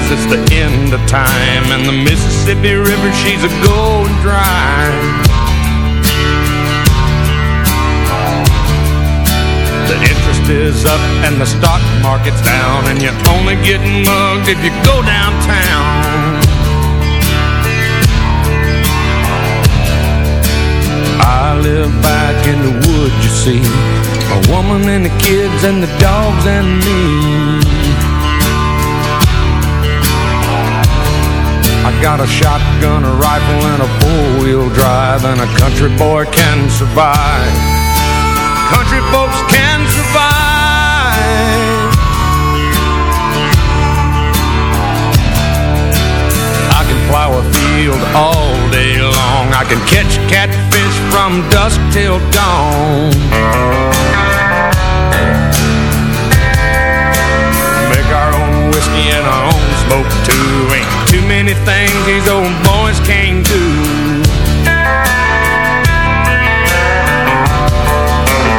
Says it's the end of time And the Mississippi River, she's a going dry The interest is up and the stock market's down And you're only getting mugged if you go downtown. I live back in the woods, you see. A woman and the kids and the dogs and me I got a shotgun, a rifle, and a four-wheel drive And a country boy can survive. Country folks can survive. I can plow a field all day long. I can catch catfish from dusk till dawn. Make our own whiskey and our own smoke too many things these old boys can't do.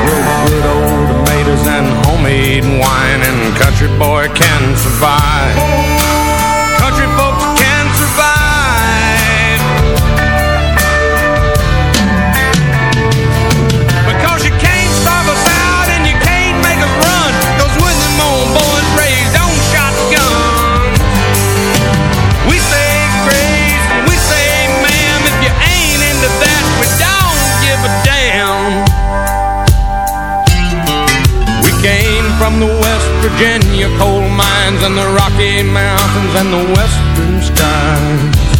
Grow good old tomatoes and homemade wine And country boy can survive Virginia coal mines And the Rocky Mountains and the western skies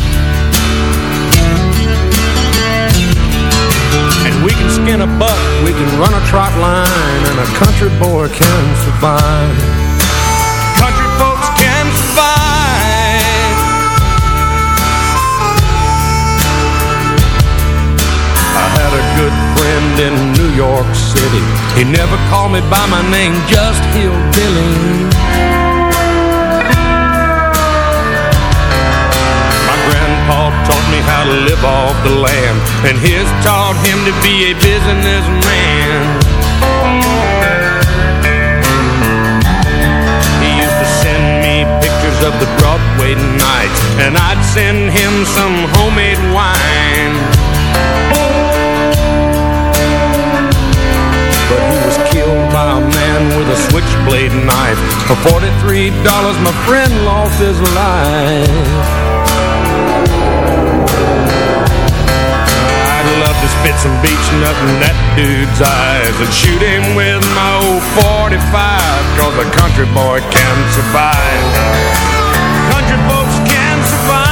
And we can skin a buck, we can run a trot line, and a country boy can survive. City. He never called me by my name, just Hillbilly. My grandpa taught me how to live off the land, and his taught him to be a businessman. He used to send me pictures of the Broadway nights, and I'd send him some homemade wine. Killed by a man with a switchblade knife. For $43, my friend lost his life. I'd love to spit some beach nut in that dude's eyes and shoot him with my old 45 cause a country boy can survive. Country folks can survive.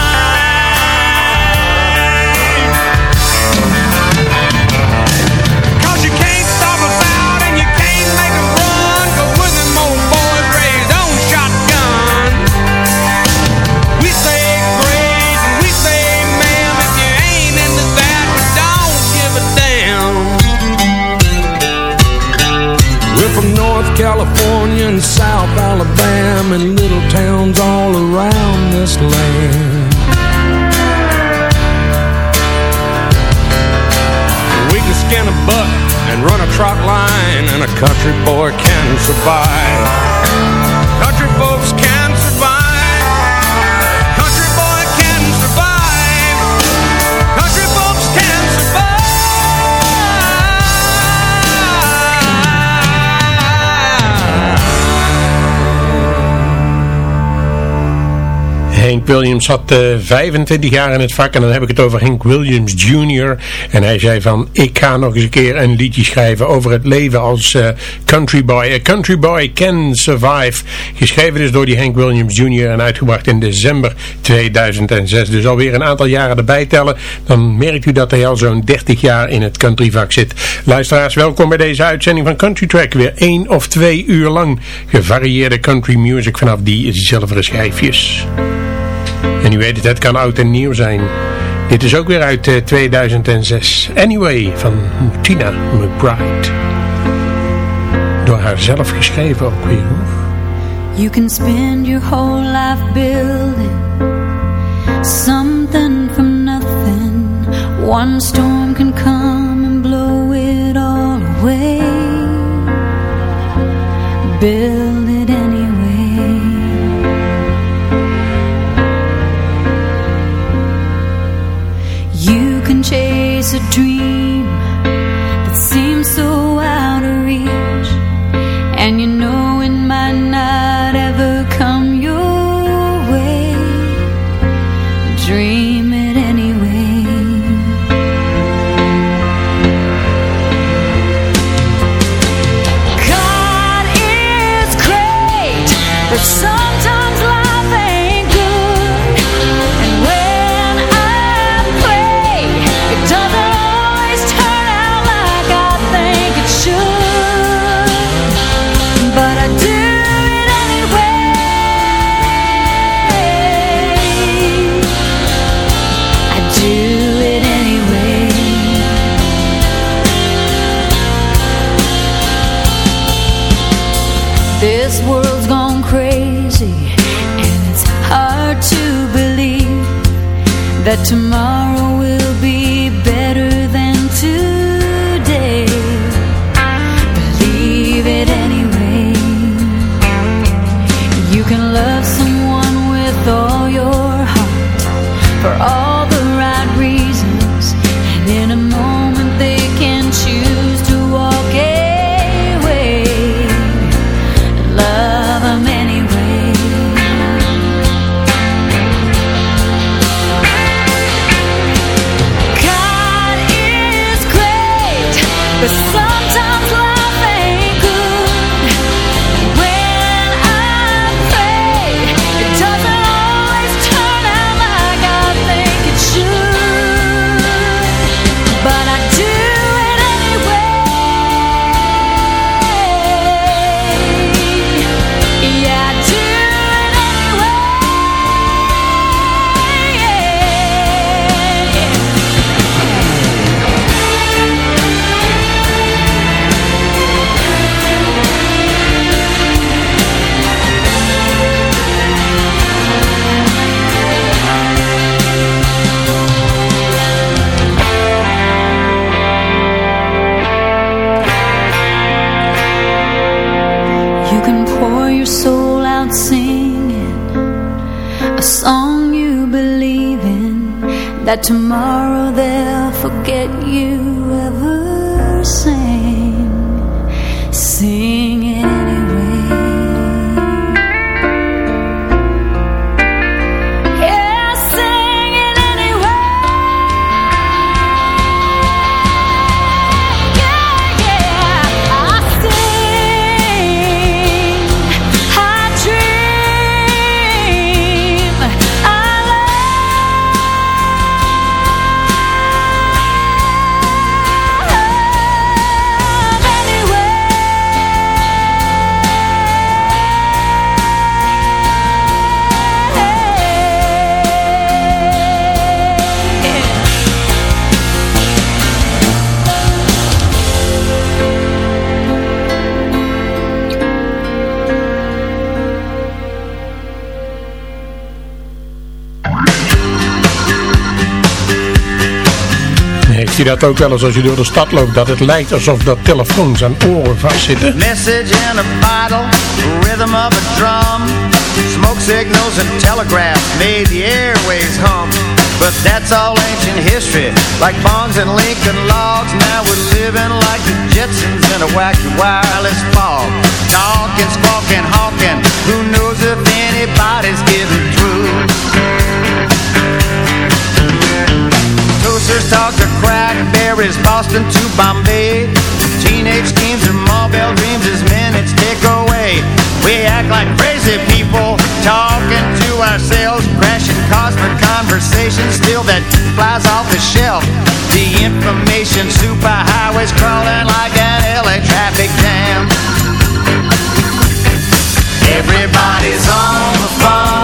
California and South Alabama and little towns all around this land. We can skin a buck and run a trot line and a country boy can survive. Country folks can Hank Williams zat uh, 25 jaar in het vak en dan heb ik het over Hank Williams Jr. En hij zei van, ik ga nog eens een keer een liedje schrijven over het leven als uh, country boy. A country boy can survive. Geschreven dus door die Hank Williams Jr. en uitgebracht in december 2006. Dus alweer een aantal jaren erbij tellen. Dan merkt u dat hij al zo'n 30 jaar in het countryvak zit. Luisteraars, welkom bij deze uitzending van Country Track. Weer één of twee uur lang gevarieerde country music vanaf die zilveren schijfjes. En u weet het, het kan oud en nieuw zijn. Dit is ook weer uit uh, 2006. Anyway, van Tina McBride. Door haar zelf geschreven ook weer. You can spend your whole life building Something from nothing One storm can come and blow it all away Build it anyway a dream That tomorrow U dat ook wel eens als u door de stad loopt, dat het lijkt alsof dat telefoons aan oren vastzitten? Message in a bottle, rhythm of a drum. Smoke signals and telegraphs made the airways hum. But that's all ancient history, like bonds and Lincoln logs. Now we're living like the Jetsons in a wacky wireless fog. Talking, squawking, hawking, who knows if anybody's getting through? Toasters talk to crackberries, Boston to Bombay. Teenage schemes and Marlbell dreams as minutes tick away. We act like crazy people, talking to ourselves, crashing cosmic conversations. Still that flies off the shelf. The information superhighways crawling like an LA traffic jam. Everybody's on the phone,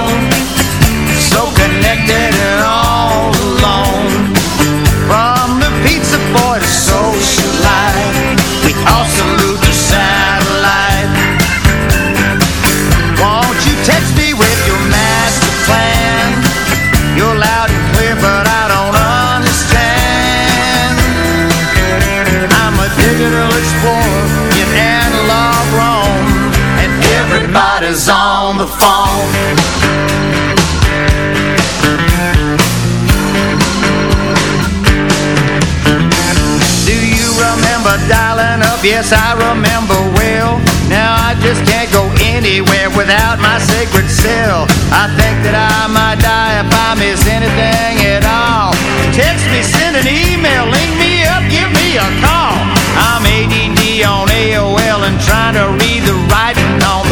Yes, I remember well. Now I just can't go anywhere without my sacred cell. I think that I might die if I miss anything at all. Text me, send an email, link me up, give me a call. I'm ADD on AOL and trying to read the writing on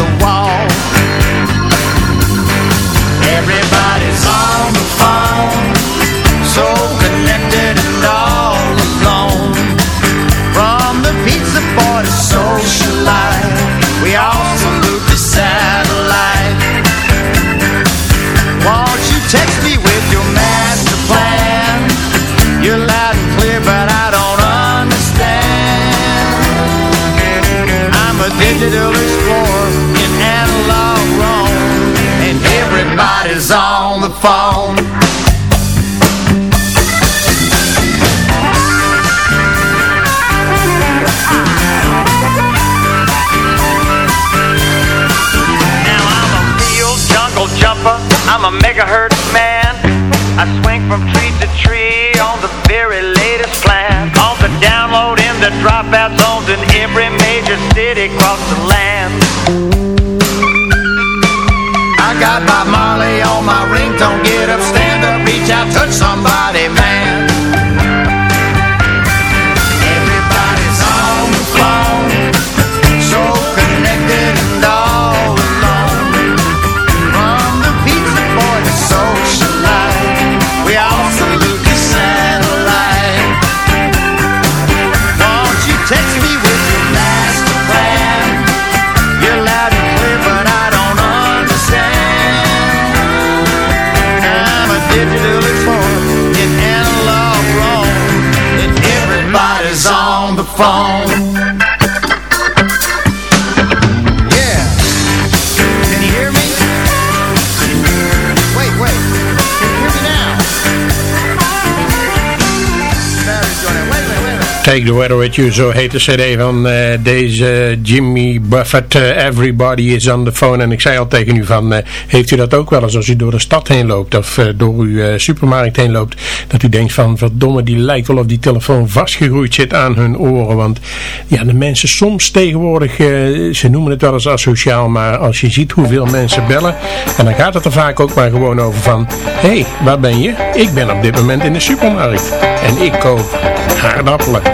everybody's on the phone. Now I'm a real jungle jumper. I'm a megahertz man. I swing from tree to tree on the very latest plan. On the download in the dropout zones in every major city across the land. Got Bob Marley on my ringtone. Get up, stand up, reach out, touch somebody, man. Take the Weather With You, zo heet de cd van eh, deze Jimmy Buffett. eh, Everybody is on the phone. En ik zei al tegen u van, eh, heeft u dat ook wel eens als u door de stad heen loopt of door uw supermarkt heen loopt, dat u denkt van, verdomme, die lijkt wel of die telefoon vastgegroeid zit aan hun oren. Want ja, de mensen soms tegenwoordig, ze noemen het wel eens asociaal, maar als je ziet hoeveel mensen bellen, en dan gaat het er vaak ook maar gewoon over van, hé, hey, waar ben je? Ik ben op dit moment in de supermarkt en ik koop aardappelen.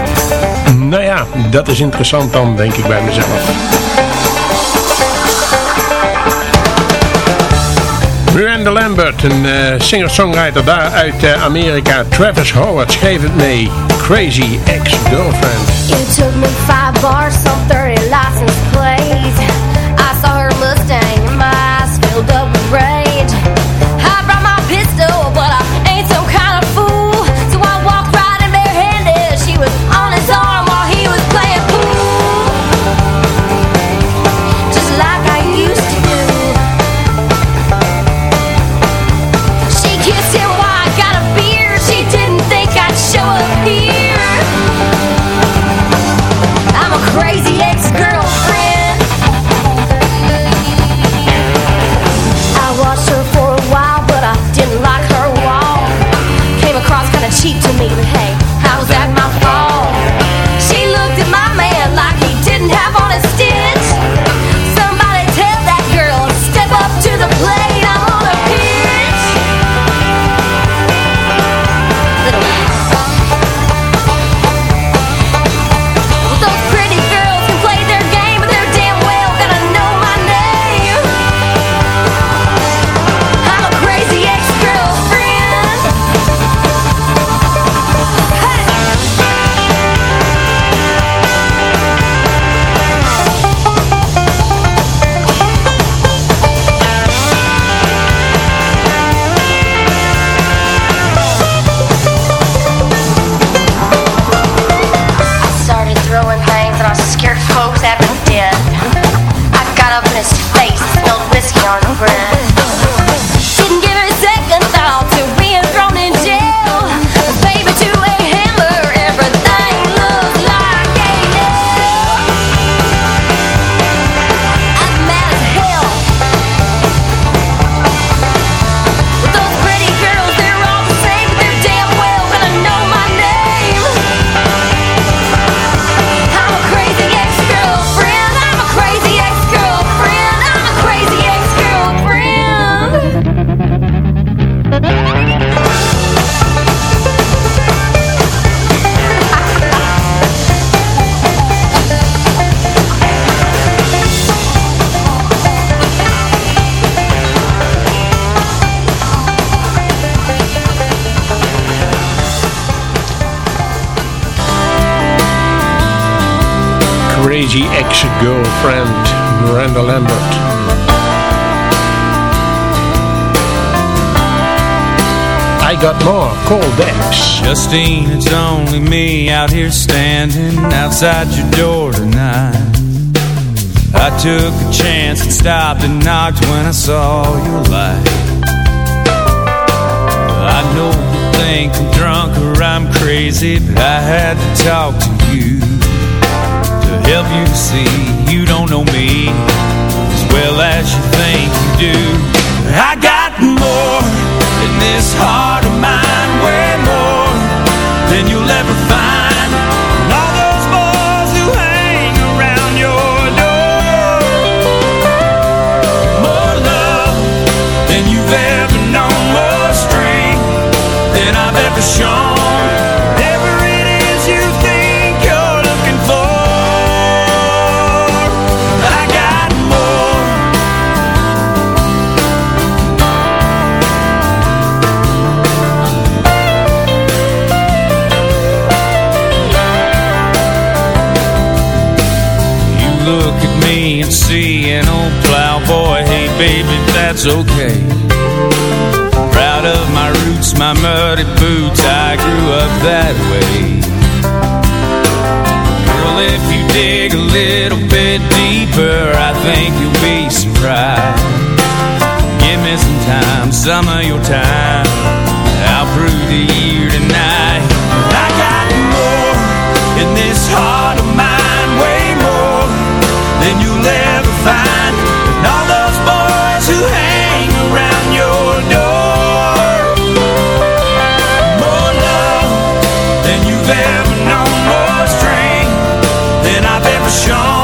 Nou ja, dat is interessant dan, denk ik bij mezelf. Miranda Lambert, een eh, singer-songwriter daar uit eh, Amerika. Travis Howard schreef het mee. Crazy Ex-Girlfriend. Crazy ex-girlfriend Miranda Lambert. I got more, call Dex. Justine, it's only me out here standing outside your door tonight. I took a chance and stopped and knocked when I saw your light. I know you think I'm drunk or I'm crazy, but I had to talk to you help you see you don't know me as well as you think you do. I got more in this heart of mine, way more than you'll ever find. And all those boys who hang around your door, more love than you've ever known, more strength than I've ever shown. That's okay. Proud of my roots, my muddy boots. I grew up that way. Girl, if you dig a little bit deeper, I think you'll be surprised. Give me some time, some of your time. Shown.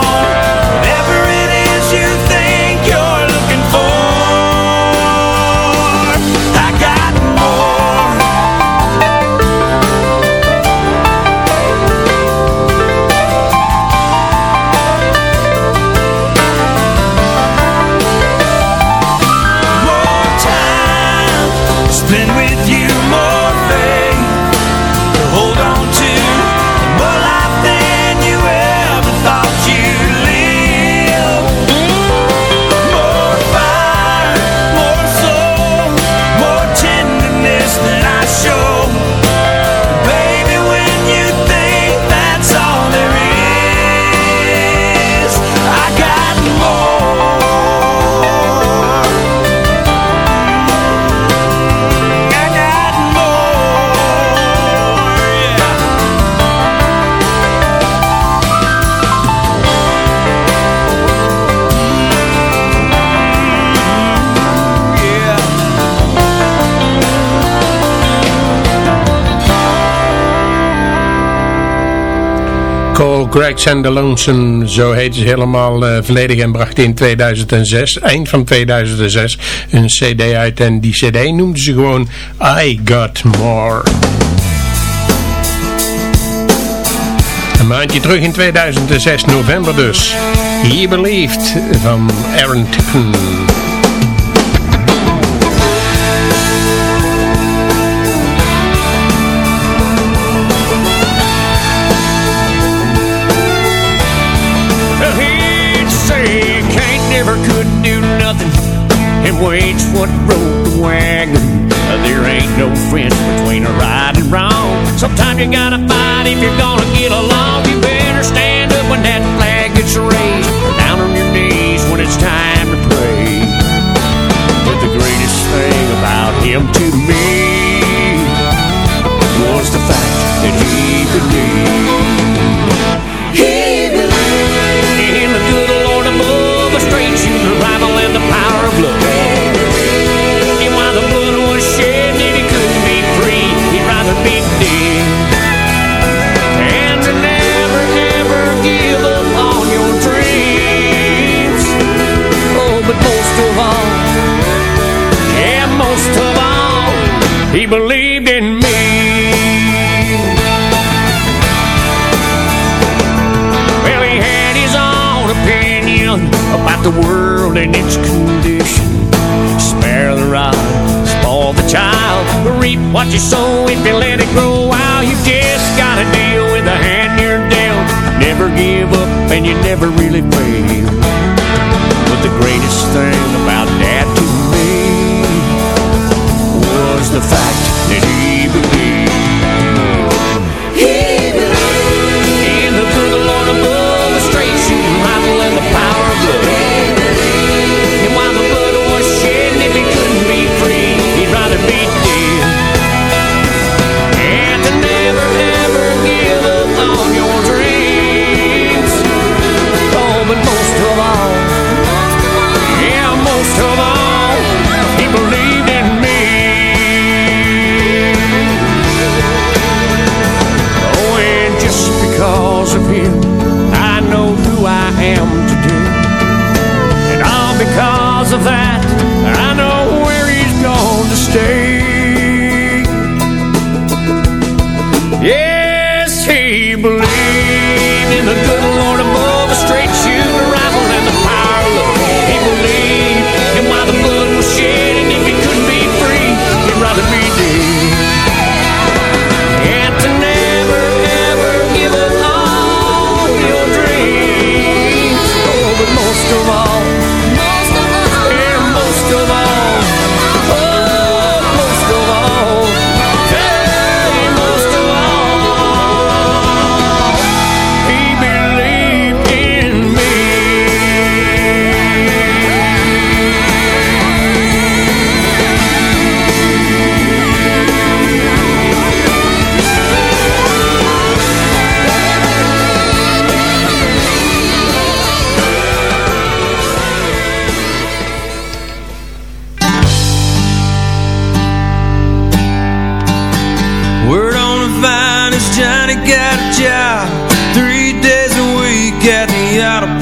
The Lonesome, zo heet ze helemaal eh, volledig en bracht in 2006, eind van 2006, een cd uit en die cd noemden ze gewoon I Got More. Een maandje terug in 2006, november dus. He Believed van Aaron Tippin. What broke the wagon. There ain't no fence between a right and wrong. Sometimes you gotta fight if you're gonna get along. You better stand up when that flag gets raised. Down on your knees when it's time to pray. But the greatest thing about him to he believed in me. Well, he had his own opinion about the world and its condition. Spare the rod, spoil the child, reap what you sow if you let it grow wild. You just gotta deal with the hand you're dealt. Never give up and you never really fail. But the greatest thing about the fact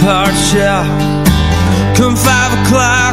shop Come five o'clock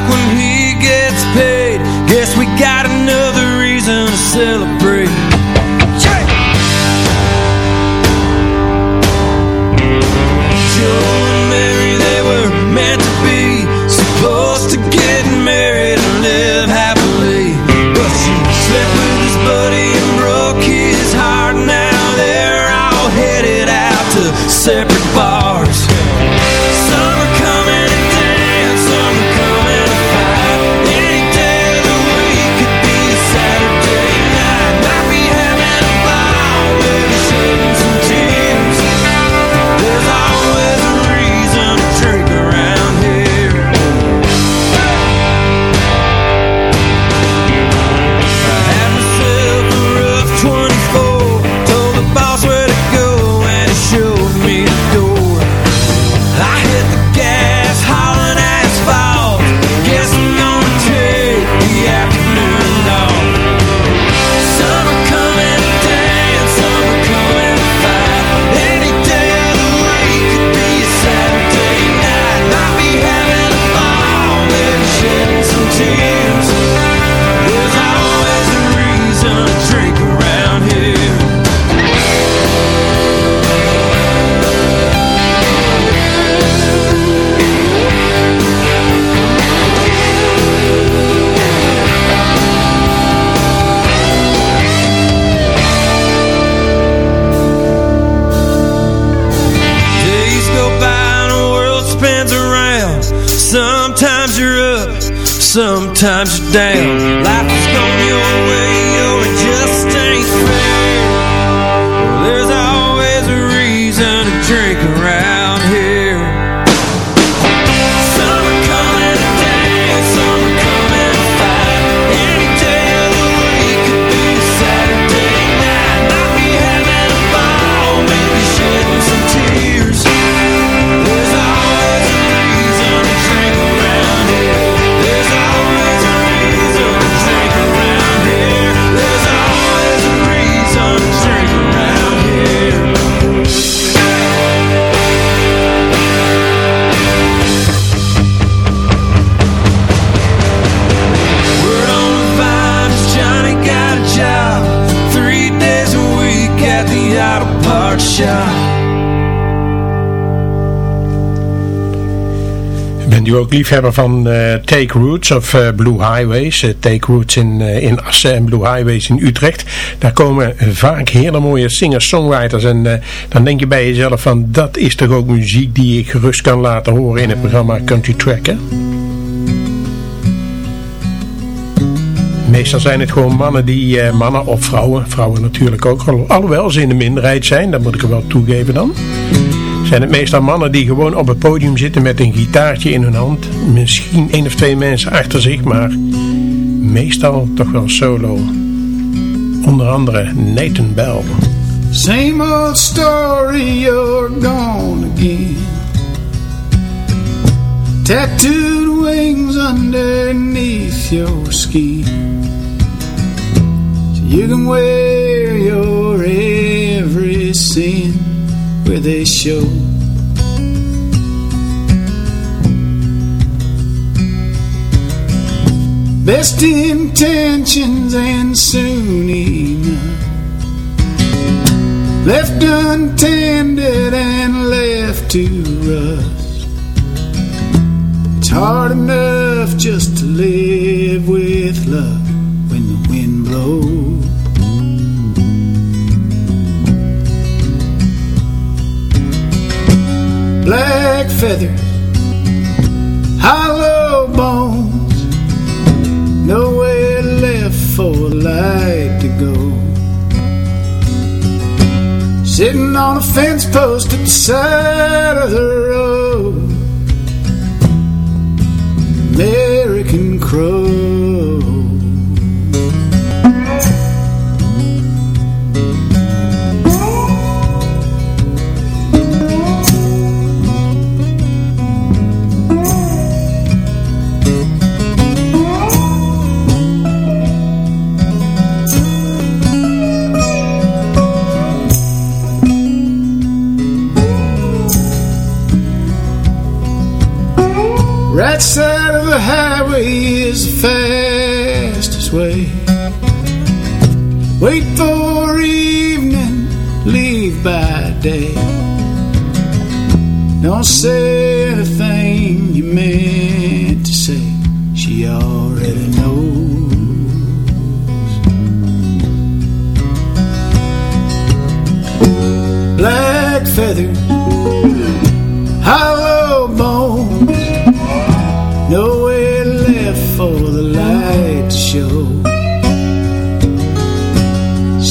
ook liefhebber van eh, Take Roots of eh, Blue Highways? Eh, Take Roots in, in Assen en Blue Highways in Utrecht. Daar komen vaak hele mooie singers-songwriters. En dan denk je bij jezelf van dat is toch ook muziek die ik gerust kan laten horen in het programma Country Track. Hè? Meestal zijn het gewoon mannen die, mannen of vrouwen, vrouwen natuurlijk ook, alhoewel ze in de minderheid zijn, dat moet ik er wel toegeven dan zijn het meestal mannen die gewoon op het podium zitten met een gitaartje in hun hand. Misschien één of twee mensen achter zich, maar meestal toch wel solo. Onder andere Nathan Bell. Same old story, you're gone again. Tattooed wings underneath your skin. So you can wear your every sin where they show. Best intentions and soon enough Left untended and left to rust. It's hard enough just to live with love when the wind blows. Black feathers, hollow bones, for light to go. Sitting on a fence post at the side of the road, American Crow. Side of the highway is the fastest way. Wait for evening, leave by day. Don't say anything you meant to say, she already knows. Black feather, hollow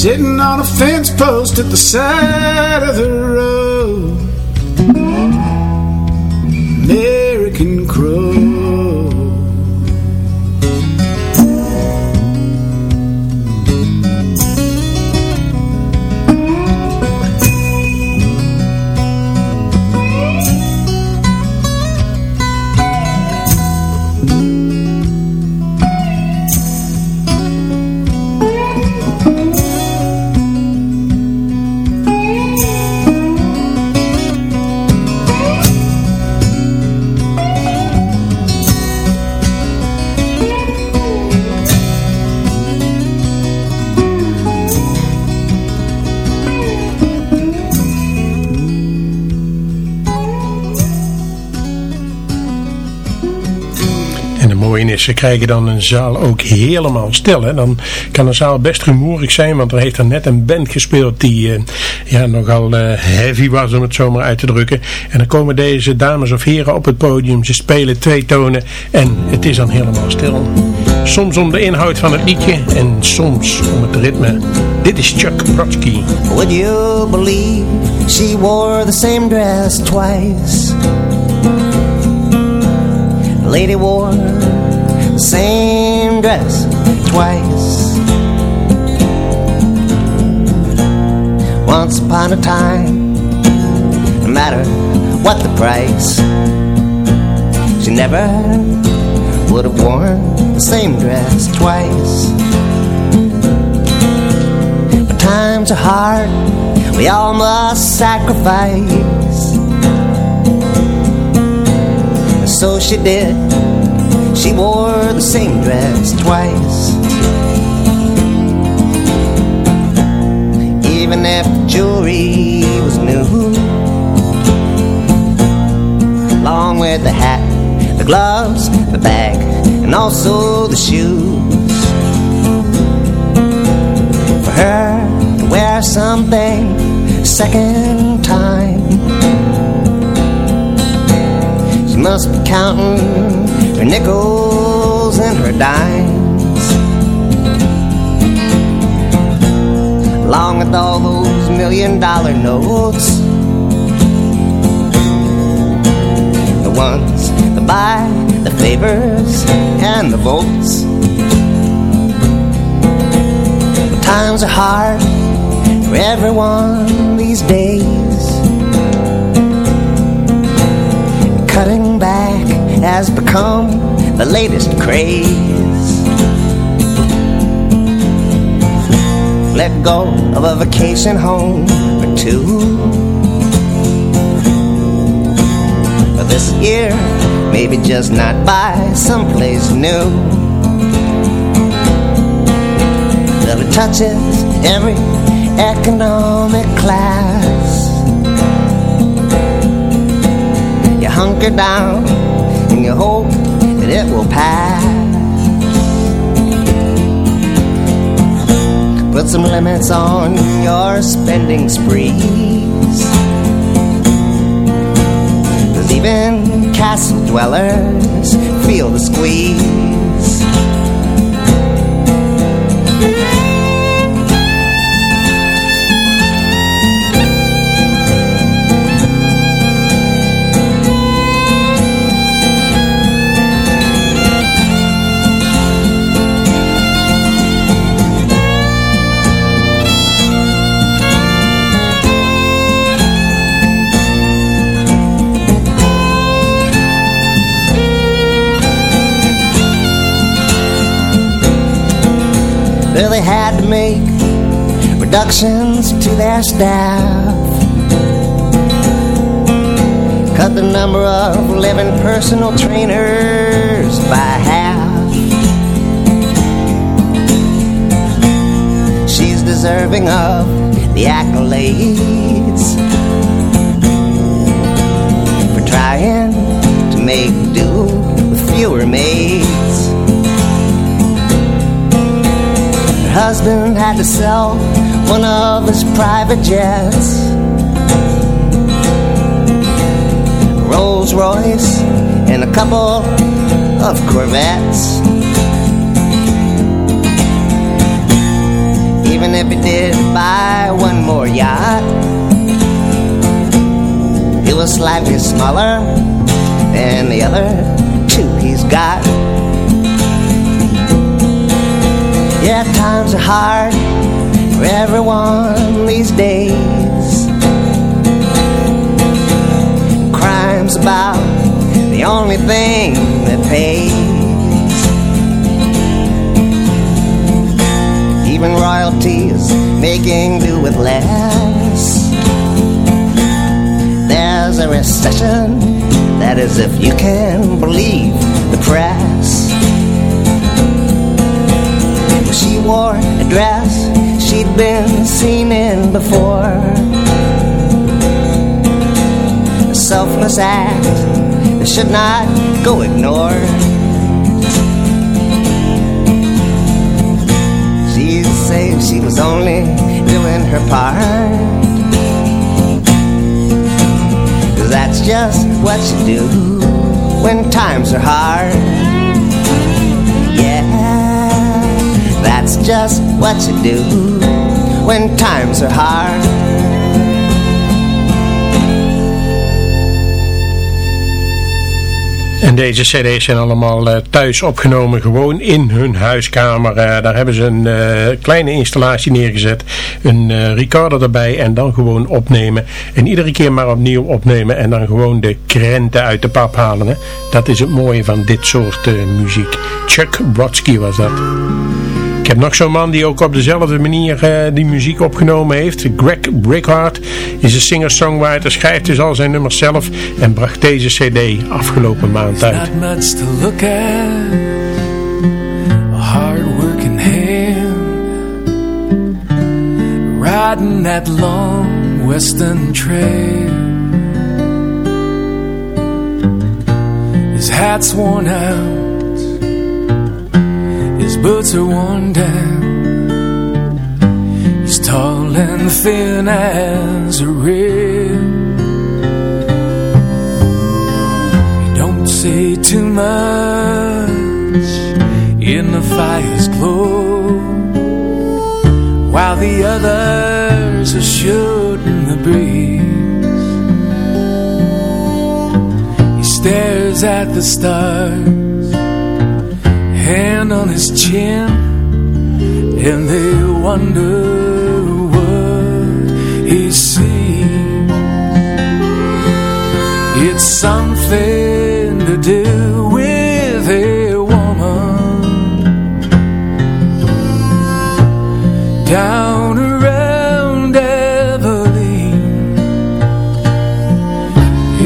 Sitting on a fence post at the side of the road, ze krijgen dan een zaal ook helemaal stil. Hè. Dan kan een zaal best rumoerig zijn, want er heeft er net een band gespeeld die eh, ja, nogal eh, heavy was, om het zo maar uit te drukken. En dan komen deze dames of heren op het podium, ze spelen twee tonen en het is dan helemaal stil. Soms om de inhoud van het liedje en soms om het ritme. Dit is Chuck Brodsky. Would you believe she wore the same dress twice? Lady wore same dress twice. Once upon a time, no matter what the price, she never would have worn the same dress twice. But times are hard, we all must sacrifice. And so she did, she wore the same dress twice. Even if the jewelry was new, along with the hat, the gloves, the bag, and also the shoes. For her to wear something second time. She must be counting her nickels and her dimes. Along with all those million dollar notes. The ones that buy the favors and the votes. Times are hard for everyone these days. Cutting back has become the latest craze. Let go of a vacation home or two. But this year, maybe just not buy someplace new. That it touches every economic class. You hunker down you hope that it will pass. Put some limits on your spending sprees. Cause even castle dwellers feel the squeeze. Make reductions to their staff. Cut the number of living personal trainers by half. She's deserving of the accolades husband had to sell one of his private jets. Rolls Royce and a couple of Corvettes. Even if he did buy one more yacht, it was slightly smaller than the other two he's got. Yeah, times are hard for everyone these days. Crime's about the only thing that pays. Even royalties making do with less. There's a recession that is if you can believe the press. She wore a dress she'd been seen in before. A selfless act that should not go ignored. She'd she was only doing her part. Cause that's just what you do when times are hard. Just what you do when times are hard. En deze cd's zijn allemaal uh, thuis opgenomen, gewoon in hun huiskamer. Uh, daar hebben ze een uh, kleine installatie neergezet, een recorder erbij en dan gewoon opnemen. En iedere keer maar opnieuw opnemen en dan gewoon de krenten uit de pap halen. Dat is het mooie van dit soort muziek. Chuck Brodsky was dat. Heb nog zo'n man die ook op dezelfde manier uh, die muziek opgenomen heeft. Greg Brickhart is een singer-songwriter, schrijft dus al zijn nummers zelf en bracht deze cd afgelopen maand uit. Not much to look at A hard-working hand Riding that long western trail His hat's worn out, his boots are worn down. He's tall and thin as a rib. He don't say too much in the fire's glow, while the others are shooting the breeze. He stares at the stars, on his chin, and they wonder what he sees. It's something to do with a woman down around Abilene,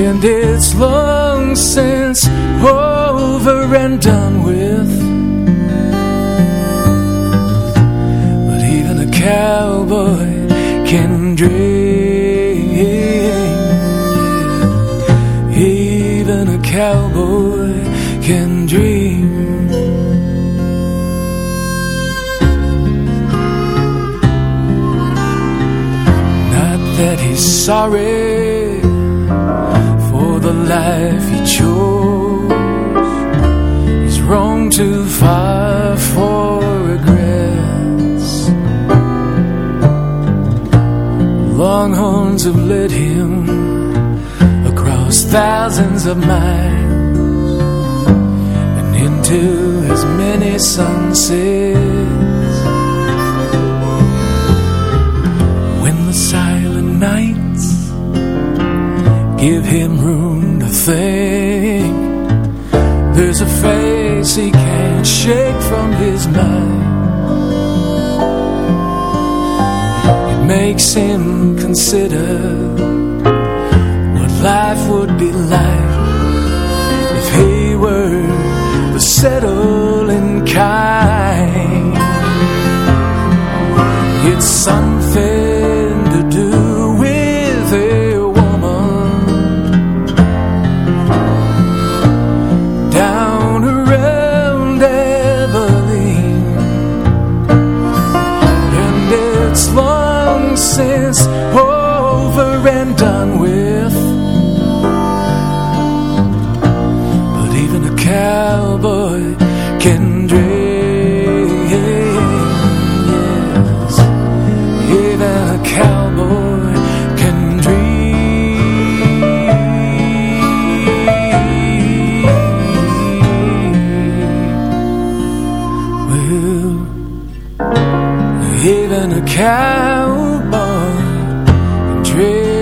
and it's long since over and done with. Cowboy can dream. Even a cowboy can dream. Not that he's sorry for the life he chose. He's roamed too far Longhorns have led him across thousands of miles and into as many sunsets. When the silent nights give him room to think, there's a face he can't shake from his mind. Makes him consider what life would be like if he were the settling kind. It's something cowboy can dream.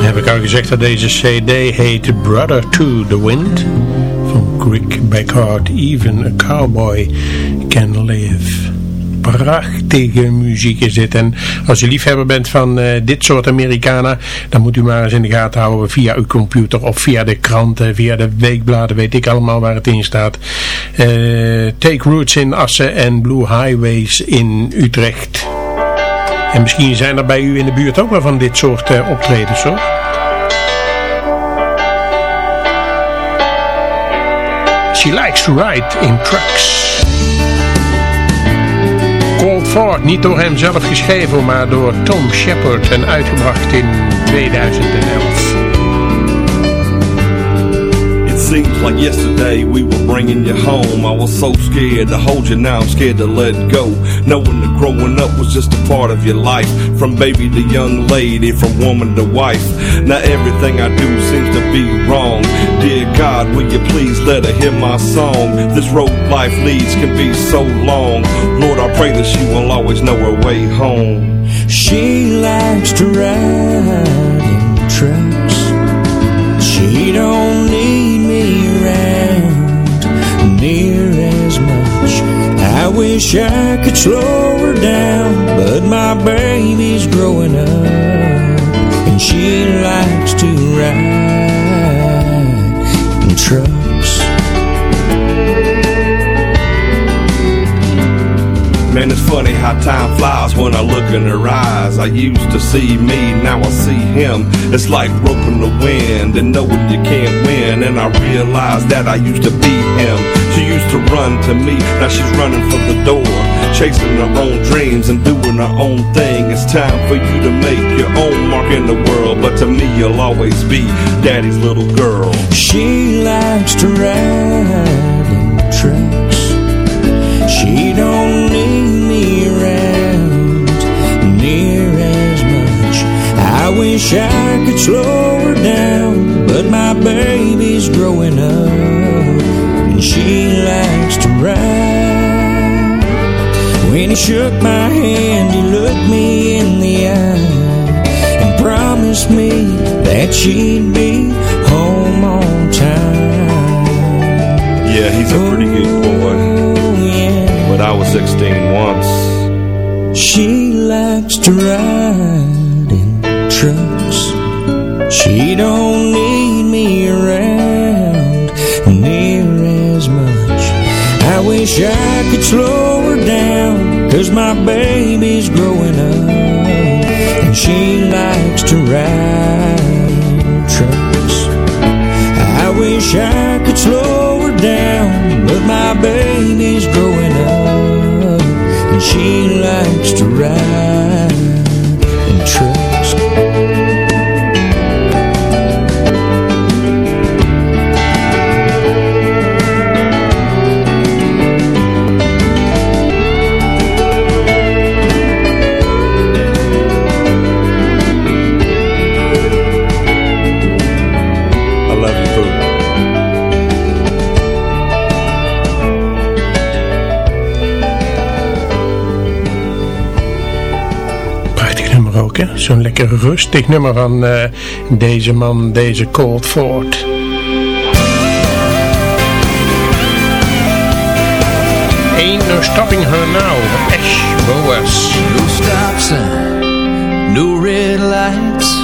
Heb ik al gezegd dat deze cd heet Brother to the Wind van Crick Beckhart Even a Cowboy Can Live. Prachtige muziek is dit. En als je liefhebber bent van eh, dit soort Amerikanen, dan moet u maar eens in de gaten houden via uw computer of via de kranten, via de weekbladen, weet ik allemaal waar het in staat. Eh, Take Roots in Assen en Blue Highways in Utrecht. En misschien zijn er bij u in de buurt ook wel van dit soort eh, optredens hoor. She likes to ride in trucks. Niet door hem zelf geschreven, maar door Tom Shepard en uitgebracht in 2011. Seems like yesterday we were bringing you home. I was so scared to hold you, now I'm scared to let go. Knowing that growing up was just a part of your life. From baby to young lady, from woman to wife. Now everything I do seems to be wrong. Dear God, will you please let her hear my song? This road life leads can be so long. Lord, I pray that she will always know her way home. She likes to ride in trucks. She don't wish I could slow her down, but my baby's growing up, and she likes to ride funny how time flies when I look in her eyes. I used to see me, now I see him. It's like roping the wind and knowing you can't win. And I realize that I used to be him. She used to run to me, now she's running for the door. Chasing her own dreams and doing her own thing. It's time for you to make your own mark in the world. But to me, you'll always be daddy's little girl. She likes to ride wish I could slow her down, but my baby's growing up, and she likes to ride. When he shook my hand, he looked me in the eye and promised me that she'd be home on time. Yeah, he's a pretty good oh, boy. But I was 16 once. She likes to ride trucks. She don't need me around near as much. I wish I could slow her down, cause my baby's growing up. And she likes to ride trucks. I wish I could slow her down, but my baby's growing up, and she likes to ride Zo'n lekker rustig nummer van eh, deze man, deze Cold Ford. Ain't no stopping her now, Ash Boas. No stop sign, no red lights,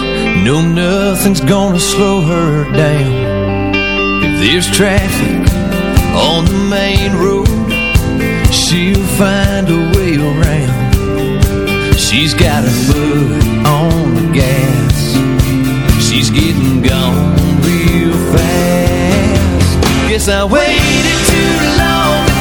no nothing's gonna slow her down. If there's traffic on the main road, she'll find a way around. She's got her foot on the gas, she's getting gone real fast. Guess I waited too long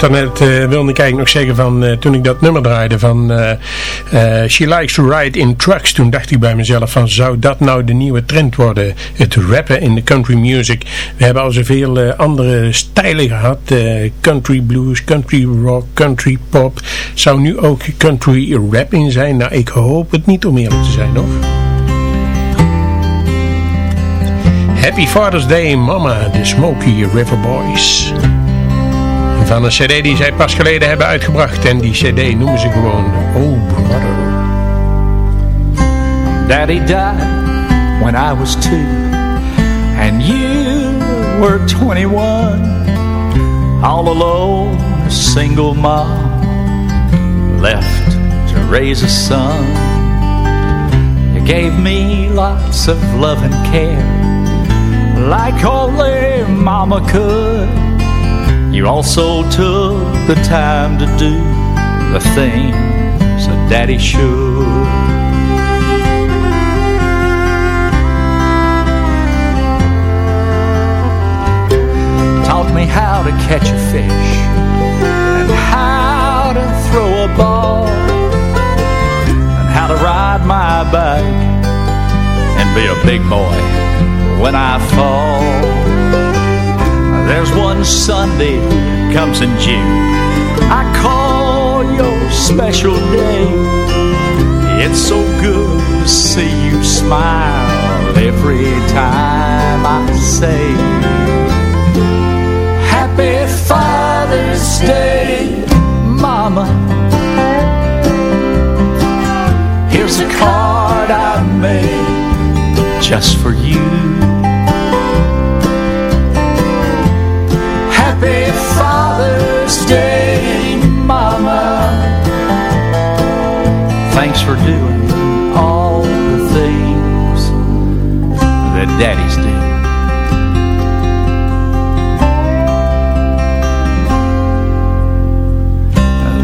daarnet uh, wilde ik eigenlijk nog zeggen van uh, toen ik dat nummer draaide van uh, She Likes to Ride in Trucks. Toen dacht ik bij mezelf van zou dat nou de nieuwe trend worden? Het rappen in de country music. We hebben al zoveel andere stijlen gehad. country blues, country rock, country pop. Zou nu ook country rap in zijn? Nou ik hoop het niet om eerlijk te zijn nog. Happy Father's Day Mama, de Smoky River Boys. Van een cd die zij pas geleden hebben uitgebracht. En die cd noemen ze gewoon Oh Brother. Daddy died when I was two. And you were 21. All alone, a single mom. Left to raise a son. You gave me lots of love and care. Like only mama could. You also took the time to do the things a daddy should. Taught me how to catch a fish and how to throw a ball and how to ride my bike and be a big boy when I fall. One Sunday comes in June. I call your special day It's so good to see you smile Every time I say Happy Father's Day, Mama. Here's a card I made just for you Father's Day, Mama. Thanks for doing all the things that daddies do.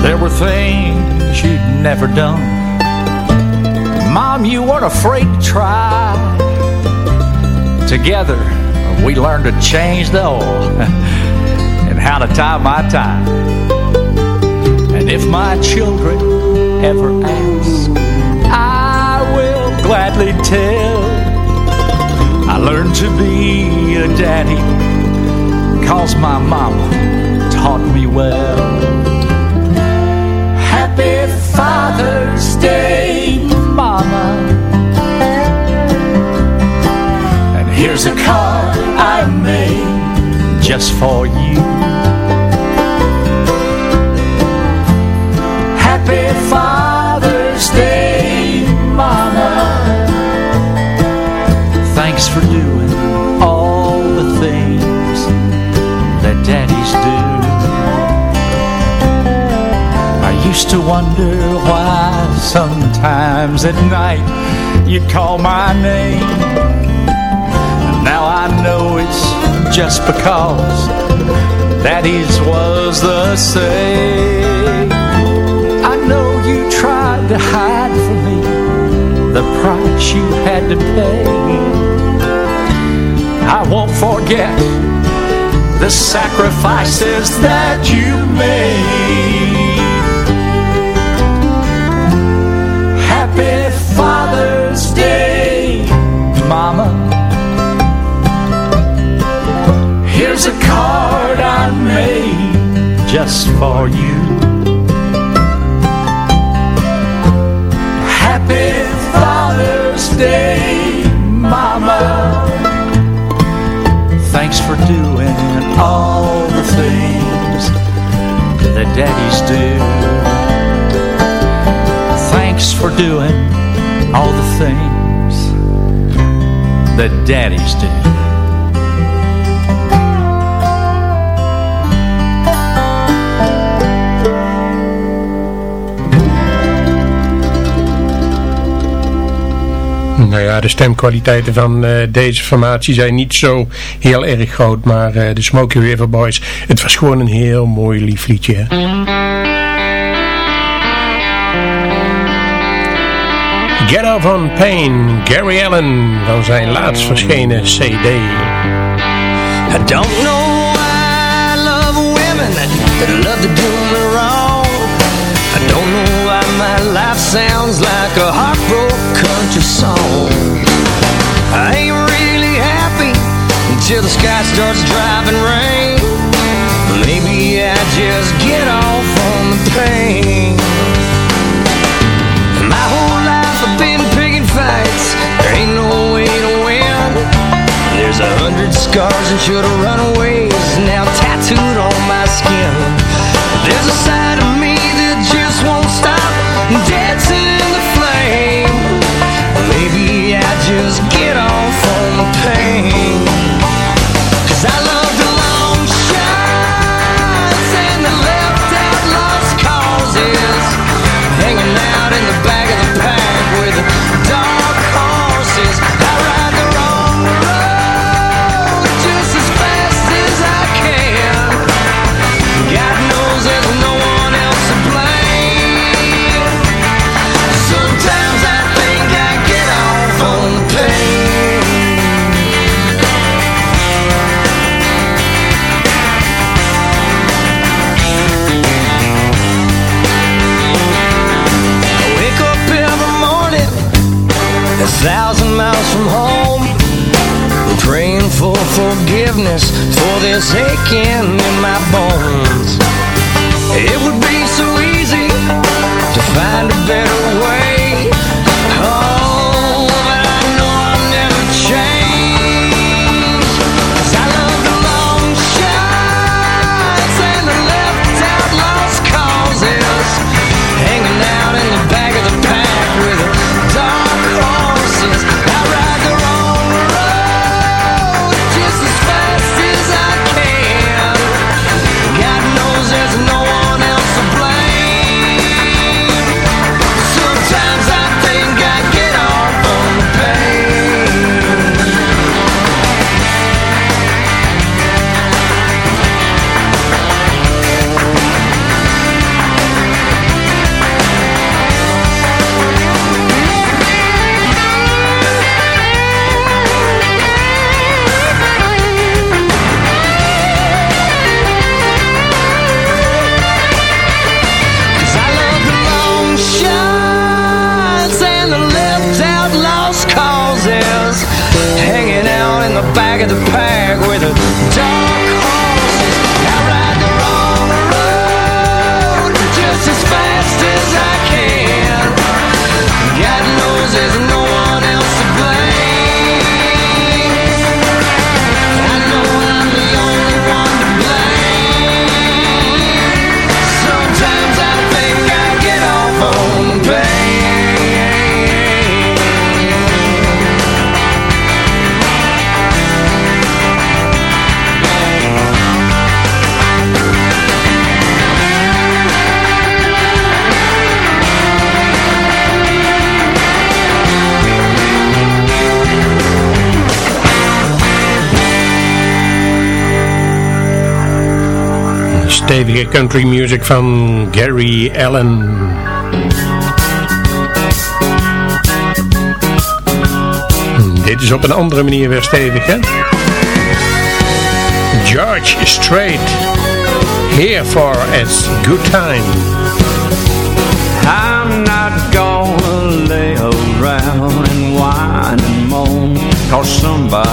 There were things you'd never done. Mom, you weren't afraid to try. Together, we learned to change the oil how to tie my tie. And if my children ever ask, I will gladly tell. I learned to be a daddy, cause my mama taught me well. Happy Father's Day, Mama. And here's a card I made just for you. Do. I used to wonder why sometimes at night you'd call my name. Now I know it's just because daddy's was the same. I know you tried to hide from me the price you had to pay. I won't forget the sacrifices that you made. Happy Father's Day, Mama. Here's a card I made just for you. Happy Father's Day, Thanks for doing all the things that daddies do. Thanks for doing all the things that daddies do. Nou ja, de stemkwaliteiten van uh, deze formatie zijn niet zo heel erg groot, maar uh, de Smoky River Boys, het was gewoon een heel mooi lief liedje. Get Off on Pain, Gary Allen, van zijn laatst verschenen CD. I don't know why I love women love sounds like a heartbroken country song. I ain't really happy until the sky starts driving rain. Maybe I just get off on the pain. My whole life I've been picking fights. There ain't no way to win. There's a hundred scars and should've run away now tattooed on my skin. There's a side of me that just won't stop dancing miles from home, praying for forgiveness for this aching in my bones. It would be so easy to find a better country music van Gary Allen. Dit is op een andere manier weer stevig, hè? George Strait. Here for its good time. I'm not gonna lay around and whine and moan Cause somebody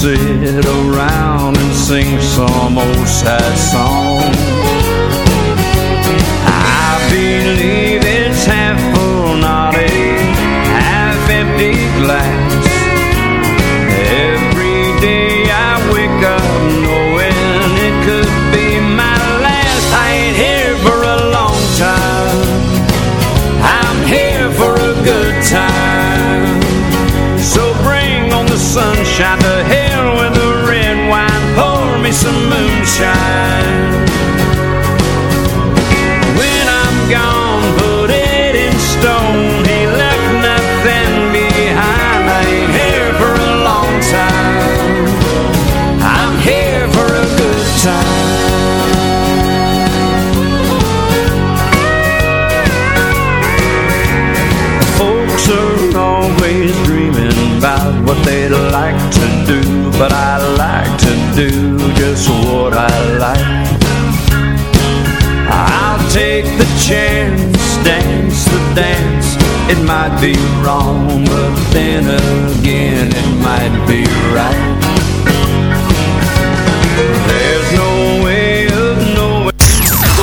sit around and sing some old sad song I believe it's half full, not a half empty glass Every day I wake up knowing it could be my last. I ain't here for a long time. I'm here for a good time. So bring on the sunshine the shine. I like. I'll take the chance, dance the dance. It might be wrong, but then again it might be right.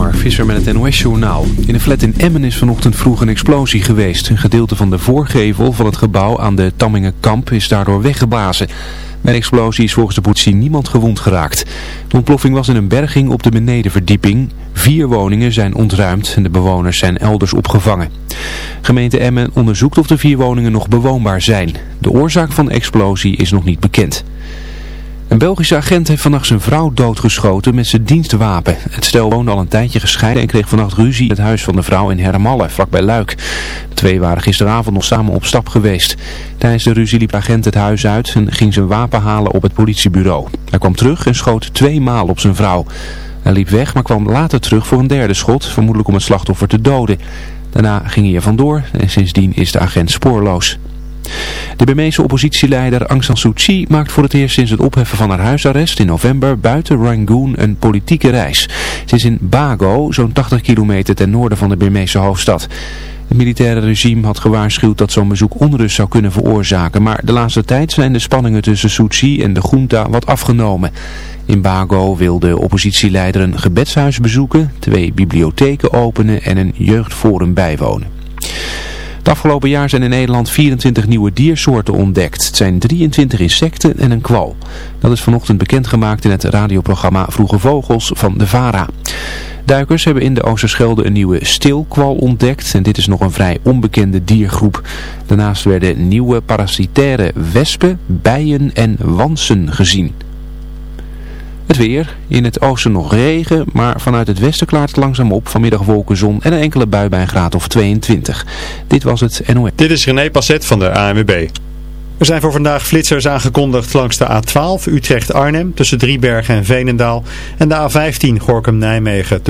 Mark Visser met het NOS-journaal. In een flat in Emmen is vanochtend vroeg een explosie geweest. Een gedeelte van de voorgevel van het gebouw aan de Tammingenkamp is daardoor weggeblazen. Bij de explosie is volgens de politie niemand gewond geraakt. De ontploffing was in een berging op de benedenverdieping. Vier woningen zijn ontruimd en de bewoners zijn elders opgevangen. Gemeente Emmen onderzoekt of de vier woningen nog bewoonbaar zijn. De oorzaak van de explosie is nog niet bekend. Een Belgische agent heeft vannacht zijn vrouw doodgeschoten met zijn dienstwapen. Het stel woonde al een tijdje gescheiden en kreeg vannacht ruzie in het huis van de vrouw in Hermalle, vlakbij Luik. De twee waren gisteravond nog samen op stap geweest. Tijdens de ruzie liep de agent het huis uit en ging zijn wapen halen op het politiebureau. Hij kwam terug en schoot twee maal op zijn vrouw. Hij liep weg, maar kwam later terug voor een derde schot, vermoedelijk om het slachtoffer te doden. Daarna ging hij er vandoor en sindsdien is de agent spoorloos. De Burmeese oppositieleider Aung San Suu Kyi maakt voor het eerst sinds het opheffen van haar huisarrest in november buiten Rangoon een politieke reis. Ze is in Bago, zo'n 80 kilometer ten noorden van de Burmeese hoofdstad. Het militaire regime had gewaarschuwd dat zo'n bezoek onrust zou kunnen veroorzaken, maar de laatste tijd zijn de spanningen tussen Suu Kyi en de junta wat afgenomen. In Bago wil de oppositieleider een gebedshuis bezoeken, twee bibliotheken openen en een jeugdforum bijwonen. Het afgelopen jaar zijn in Nederland 24 nieuwe diersoorten ontdekt. Het zijn 23 insecten en een kwal. Dat is vanochtend bekendgemaakt in het radioprogramma Vroege Vogels van de VARA. Duikers hebben in de Oosterschelde een nieuwe stilkwal ontdekt en dit is nog een vrij onbekende diergroep. Daarnaast werden nieuwe parasitaire wespen, bijen en wansen gezien. Het weer. In het oosten nog regen, maar vanuit het westen klaart het langzaam op. Vanmiddag wolken, zon en een enkele bui bij een graad of 22. Dit was het NOS. Dit is René Passet van de ANWB. Er zijn voor vandaag flitsers aangekondigd langs de A12 Utrecht-Arnhem tussen Driebergen en Veenendaal en de A15 Gorkum-Nijmegen.